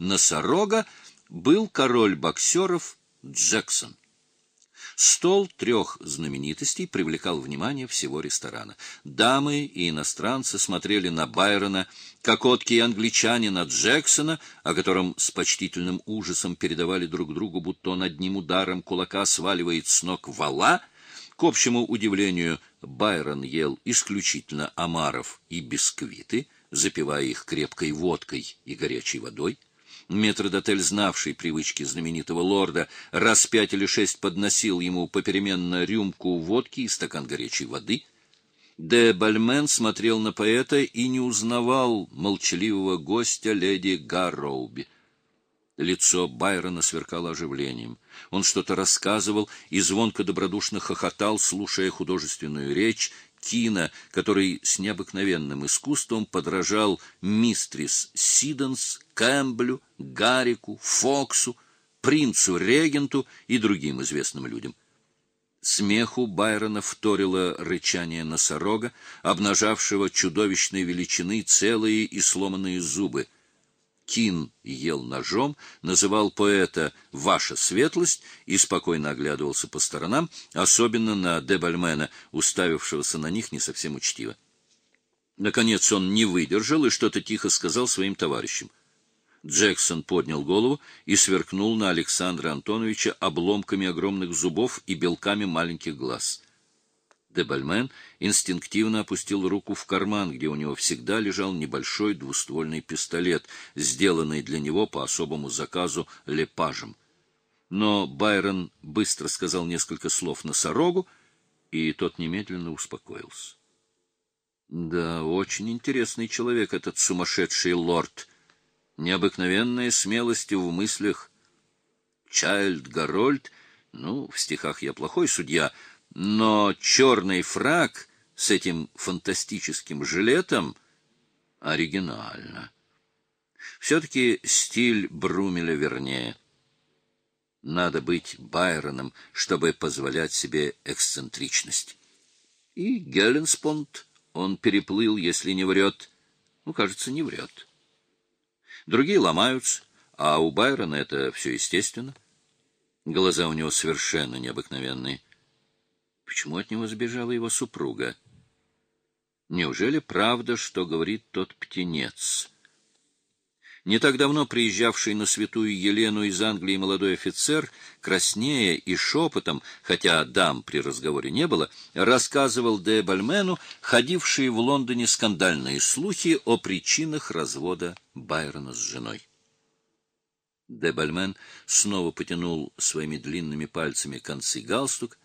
носорога был король боксеров Джексон. Стол трех знаменитостей привлекал внимание всего ресторана. Дамы и иностранцы смотрели на Байрона, кокотки и англичане на Джексона, о котором с почтительным ужасом передавали друг другу, будто он одним ударом кулака сваливает с ног вала. К общему удивлению, Байрон ел исключительно омаров и бисквиты, запивая их крепкой водкой и горячей водой. Метродотель, знавший привычки знаменитого лорда, раз пять или шесть подносил ему попеременно рюмку водки и стакан горячей воды. Де Бальмен смотрел на поэта и не узнавал молчаливого гостя леди Гарроуби. Лицо Байрона сверкало оживлением. Он что-то рассказывал и звонко добродушно хохотал, слушая художественную речь Кина, который с необыкновенным искусством подражал мистрис Сиденс, Кэмблю, Гарику, Фоксу, принцу-регенту и другим известным людям. Смеху Байрона вторило рычание носорога, обнажавшего чудовищной величины целые и сломанные зубы — Кин ел ножом, называл поэта «Ваша светлость» и спокойно оглядывался по сторонам, особенно на Дебальмена, уставившегося на них не совсем учтиво. Наконец он не выдержал и что-то тихо сказал своим товарищам. Джексон поднял голову и сверкнул на Александра Антоновича обломками огромных зубов и белками маленьких глаз — Дебальмен инстинктивно опустил руку в карман, где у него всегда лежал небольшой двуствольный пистолет, сделанный для него по особому заказу лепажем. Но Байрон быстро сказал несколько слов носорогу, и тот немедленно успокоился. Да, очень интересный человек этот сумасшедший лорд. Необыкновенная смелость в мыслях. Чайльд Гарольд, ну, в стихах я плохой судья, — но черный фраг с этим фантастическим жилетом оригинально. Все-таки стиль Брумеля вернее. Надо быть Байроном, чтобы позволять себе эксцентричность. И Гелленспонд он переплыл, если не врет. Ну, кажется, не врет. Другие ломаются, а у Байрона это все естественно. Глаза у него совершенно необыкновенные. Почему от него сбежала его супруга? Неужели правда, что говорит тот птенец? Не так давно приезжавший на святую Елену из Англии молодой офицер, краснея и шепотом, хотя дам при разговоре не было, рассказывал де Бальмену ходившие в Лондоне скандальные слухи о причинах развода Байрона с женой. Де Бальмен снова потянул своими длинными пальцами концы галстук,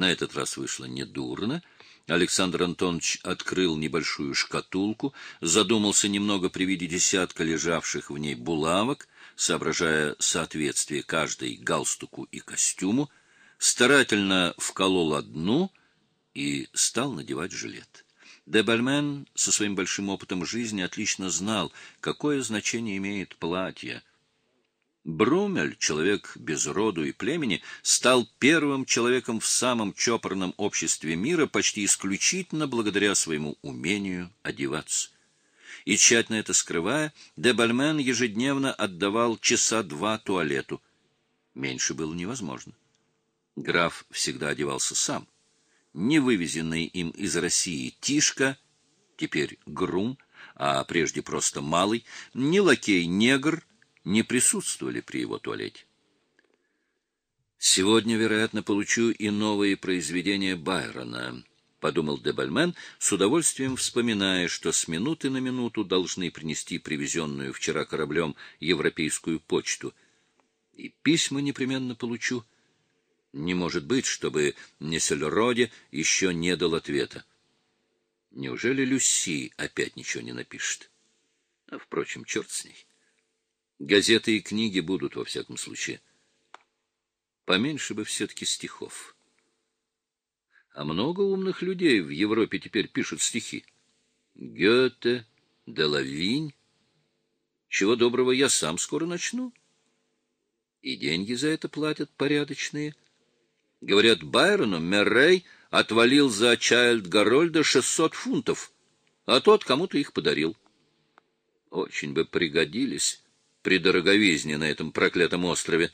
на этот раз вышло недурно. Александр Антонович открыл небольшую шкатулку, задумался немного при виде десятка лежавших в ней булавок, соображая соответствие каждой галстуку и костюму, старательно вколол одну и стал надевать жилет. Дебальмен со своим большим опытом жизни отлично знал, какое значение имеет платье — Брумель, человек без роду и племени, стал первым человеком в самом чопорном обществе мира почти исключительно благодаря своему умению одеваться. И тщательно это скрывая, Дебальмен ежедневно отдавал часа два туалету. Меньше было невозможно. Граф всегда одевался сам. Не вывезенный им из России Тишка, теперь Грум, а прежде просто Малый, ни лакей-негр — не присутствовали при его туалете. «Сегодня, вероятно, получу и новые произведения Байрона», — подумал Дебальмен, с удовольствием вспоминая, что с минуты на минуту должны принести привезенную вчера кораблем европейскую почту. «И письма непременно получу». Не может быть, чтобы Несельроде еще не дал ответа. Неужели Люси опять ничего не напишет? А, впрочем, черт с ней. Газеты и книги будут, во всяком случае. Поменьше бы все-таки стихов. А много умных людей в Европе теперь пишут стихи. Гёте, Делавинь. Чего доброго, я сам скоро начну. И деньги за это платят порядочные. Говорят, Байрону Меррей отвалил за Чайльд Гарольда 600 фунтов, а тот кому-то их подарил. Очень бы пригодились при дороговизне на этом проклятом острове,